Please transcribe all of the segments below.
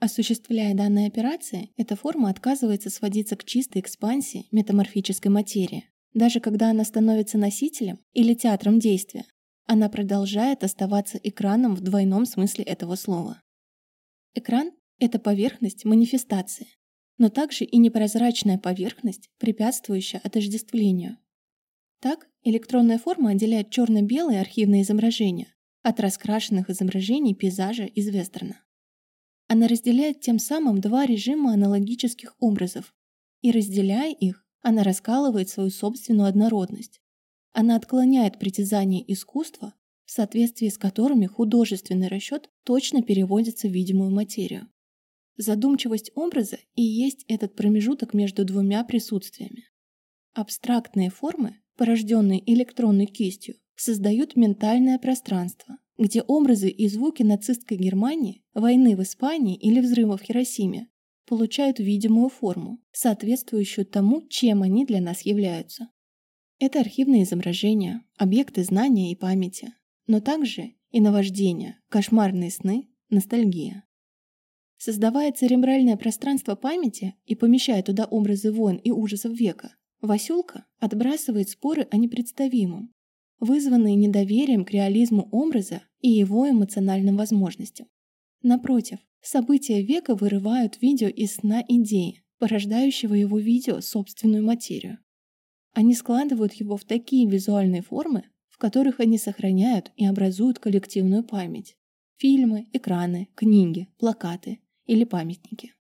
Осуществляя данные операции, эта форма отказывается сводиться к чистой экспансии метаморфической материи. Даже когда она становится носителем или театром действия, она продолжает оставаться экраном в двойном смысле этого слова. Экран – это поверхность манифестации, но также и непрозрачная поверхность, препятствующая отождествлению. Так, электронная форма отделяет черно-белые архивные изображения от раскрашенных изображений пейзажа из вестерна. Она разделяет тем самым два режима аналогических образов, и разделяя их, она раскалывает свою собственную однородность. Она отклоняет притязания искусства, в соответствии с которыми художественный расчет точно переводится в видимую материю. Задумчивость образа и есть этот промежуток между двумя присутствиями. Абстрактные формы, порожденные электронной кистью, создают ментальное пространство, где образы и звуки нацистской Германии, войны в Испании или взрыва в Хиросиме получают видимую форму, соответствующую тому, чем они для нас являются. Это архивные изображения, объекты знания и памяти, но также и наваждения, кошмарные сны, ностальгия. Создавая церебральное пространство памяти и помещая туда образы войн и ужасов века, Васюлка отбрасывает споры о непредставимом, вызванные недоверием к реализму образа и его эмоциональным возможностям. Напротив, события века вырывают видео из сна идеи, порождающего его видео собственную материю. Они складывают его в такие визуальные формы, в которых они сохраняют и образуют коллективную память. Фильмы, экраны, книги, плакаты или памятники.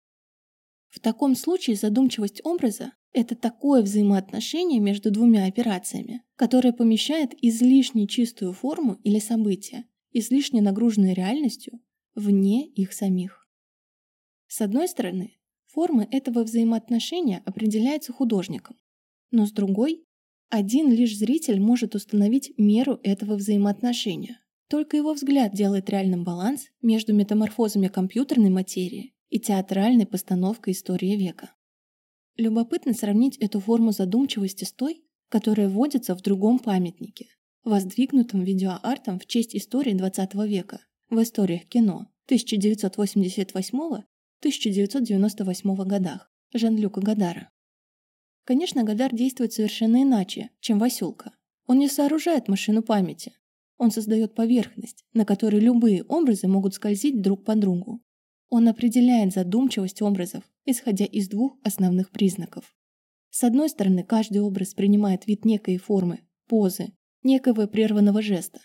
В таком случае задумчивость образа – это такое взаимоотношение между двумя операциями, которое помещает излишне чистую форму или событие излишне нагруженные реальностью, вне их самих. С одной стороны, формы этого взаимоотношения определяются художником, но с другой, один лишь зритель может установить меру этого взаимоотношения. Только его взгляд делает реальным баланс между метаморфозами компьютерной материи и театральной постановкой истории века. Любопытно сравнить эту форму задумчивости с той, которая вводится в другом памятнике, воздвигнутым видеоартом в честь истории XX века в историях кино 1988-1998 годах Жан-Люка Гадара. Конечно, Гадар действует совершенно иначе, чем Васюлка. Он не сооружает машину памяти. Он создает поверхность, на которой любые образы могут скользить друг по другу. Он определяет задумчивость образов, исходя из двух основных признаков. С одной стороны, каждый образ принимает вид некой формы, позы, некого прерванного жеста.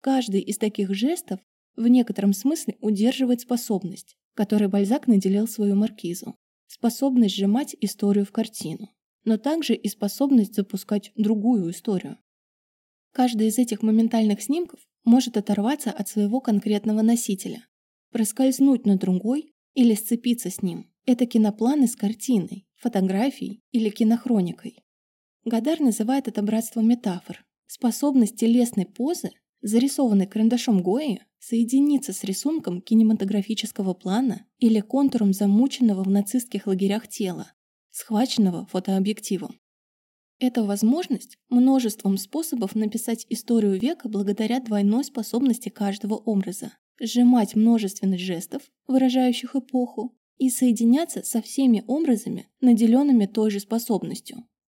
Каждый из таких жестов в некотором смысле удерживает способность, которой Бальзак наделил свою маркизу. Способность сжимать историю в картину, но также и способность запускать другую историю. Каждый из этих моментальных снимков может оторваться от своего конкретного носителя, проскользнуть на другой или сцепиться с ним. Это кинопланы с картиной, фотографией или кинохроникой. Гадар называет это братством метафор, Способность телесной позы, зарисованной карандашом Гои, соединиться с рисунком кинематографического плана или контуром замученного в нацистских лагерях тела, схваченного фотообъективом. Это возможность множеством способов написать историю века благодаря двойной способности каждого образа – сжимать множественность жестов, выражающих эпоху, и соединяться со всеми образами, наделенными той же способностью